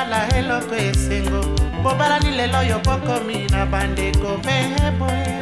kobala eloko esengo bobalani lelo yo bokomi na bandeko meheboye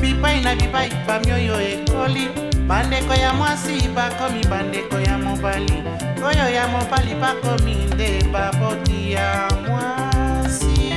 bipai na bipai bami oyo ekoli bandeko ya mwasi bakomi bandeko ya mobali oyo ya mobali bakomi nde baboti ya mwasi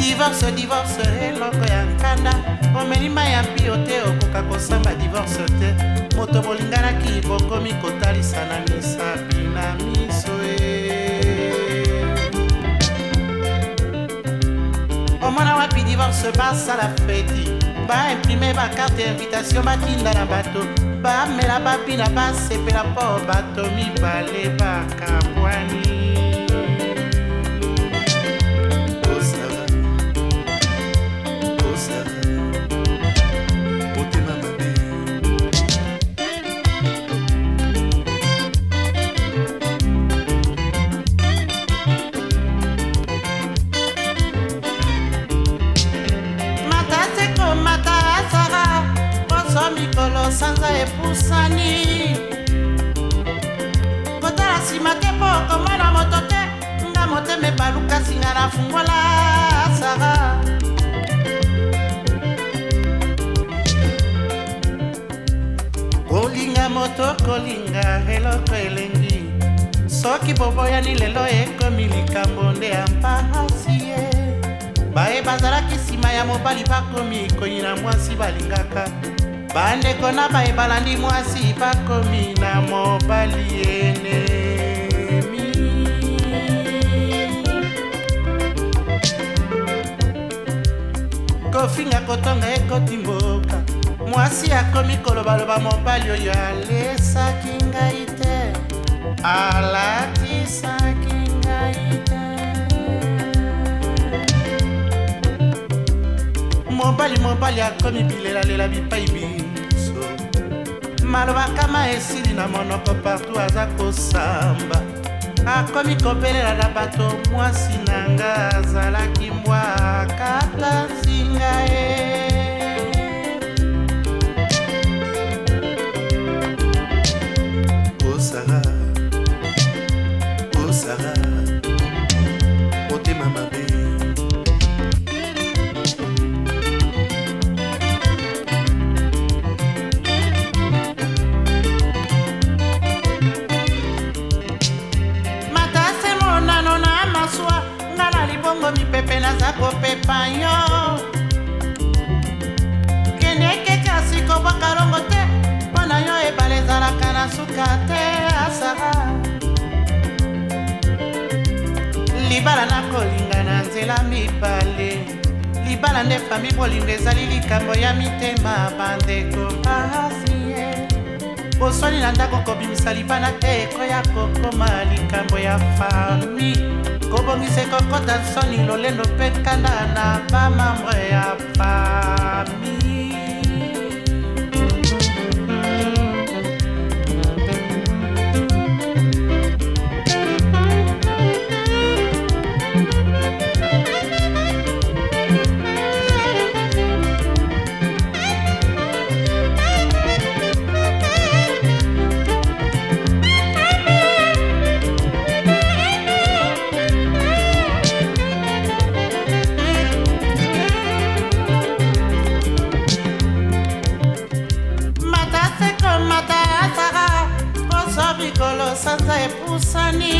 divorce divorce eloko ya nkanda omeli mai ya mpio te okoka kosamba divorce te moto bolinganaki bokomi kotalisa na misapi na miso e omona wapi divorce basala feti baimprime bakarte ya invitation batinda na bato bamela babina basepela mpo bato mibale bakabwani epusani kotala nsima te mpo okomona moto te nga motema ebalukasi nga na fungola sara kolinga moto kolinga eloko elengi soki boboyani lelo ekomi likambo nde ya mpasi ye baye bazalaki nsima ya mobali bakomi ekonyi na mwasi balingaka bandeko na bai balandi mwasi bakomi na mobali enemi kofinga kotonga ekoti mboka mwasi akomi kolobaloba mobali oyo alesaki ngai te alatisaki ngai te mobali mobali akomi bilelalela bipai bini malobakama esili na monoko partout aza kosamba akomi kopelela na bato mwasi na nga azalaki mbwa kata nsinga ye osara osara motema mabe epai yo kende ekeka sikobo kalongo te mpo na yo ebale ezalaka na suka te asara ah, libala nakolinga na nzela mibale libala nde fami bolingo ezali likambo ya mitema bandeko asie ah, ah, eh. boswani na ndako kobimisa libana te ekoya kokoma likambo ya fami kobongisa ekokota soni lolendo mpe kanda na bamambre ya fami mikolo sanza epusani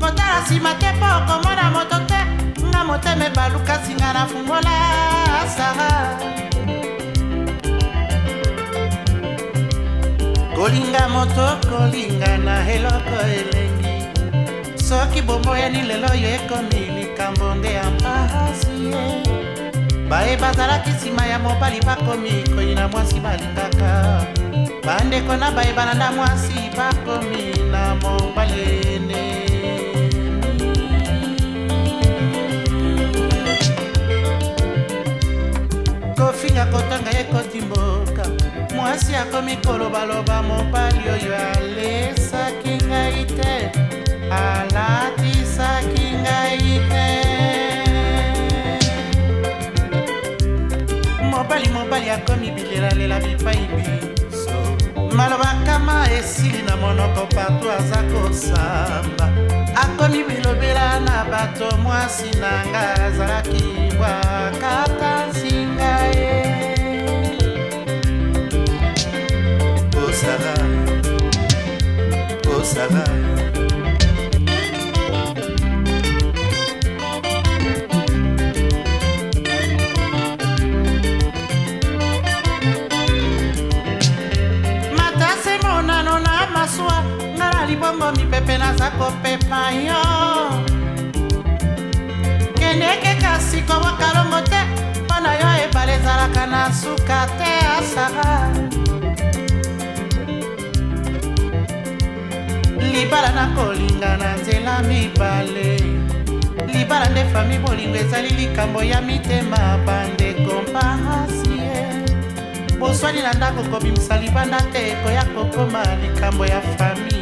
kotala nsima te mpo okomona moto te nga motema ebalukasi nga na fungola sara kolinga moto kolingana eloko elengi soki bomboyani lelo yo ekomi likambo nde ya mpasi ye baye bazalaki nsima ya mobali bakomi koyi na mwasi balingaka bandeko na baye balanda mwasi bakomi na mobali ene kofinga kotanga ye koti mboka mwasi akomi kolobaloba mobali oyo alesaki ngai te ala mobali akomi bilelalela bipaibi maloba kama esili na monoko partu aza kosamba akomi bilobela na bato mwasi na nga azalaki bwakata nsinga ye osara osara masuwa nga na libongo mipepe naza kopepa yo kendeke kasi koboka longo te mpo na yo ebale ezalaka na suka te asara libala na kolinga na nzela mibale libala nde fami bolingo ezali likambo ya mitema bandeko mpasi boswani na ndako kobimisa libanda te koya kokoma likambo ya fami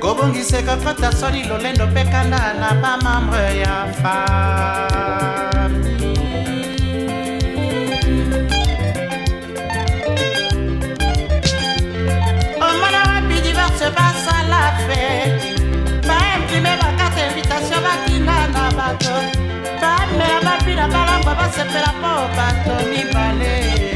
kobongisa kokota soni lolendo mpe kanda na bamambre ya fami omona wapi diverse basala feti baimprime bakarte invitation batinda na bato bamela bapi na balangwa basepela mpo bato mibale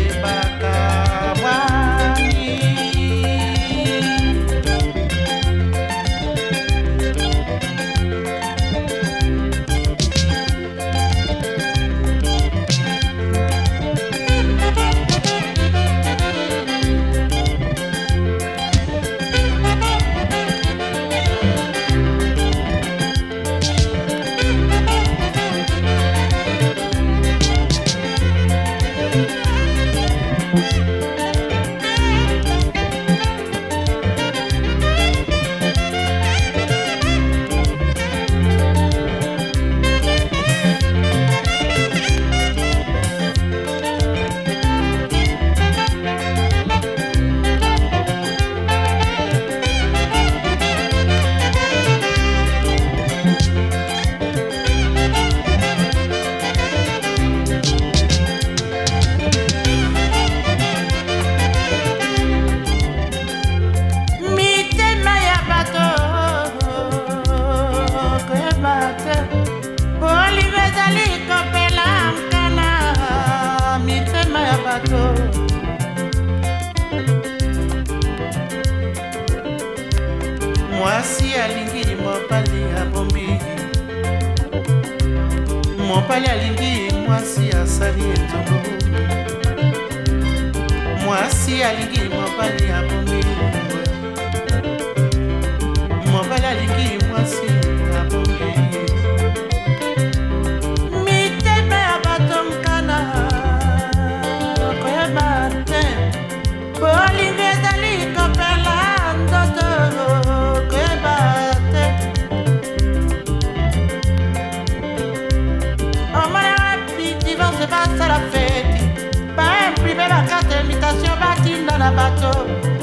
mwasi alingi mopali abombi mopali alingi mwasi asali etongo mwasi alingi mopali abombi mopali alingi mwasi back up.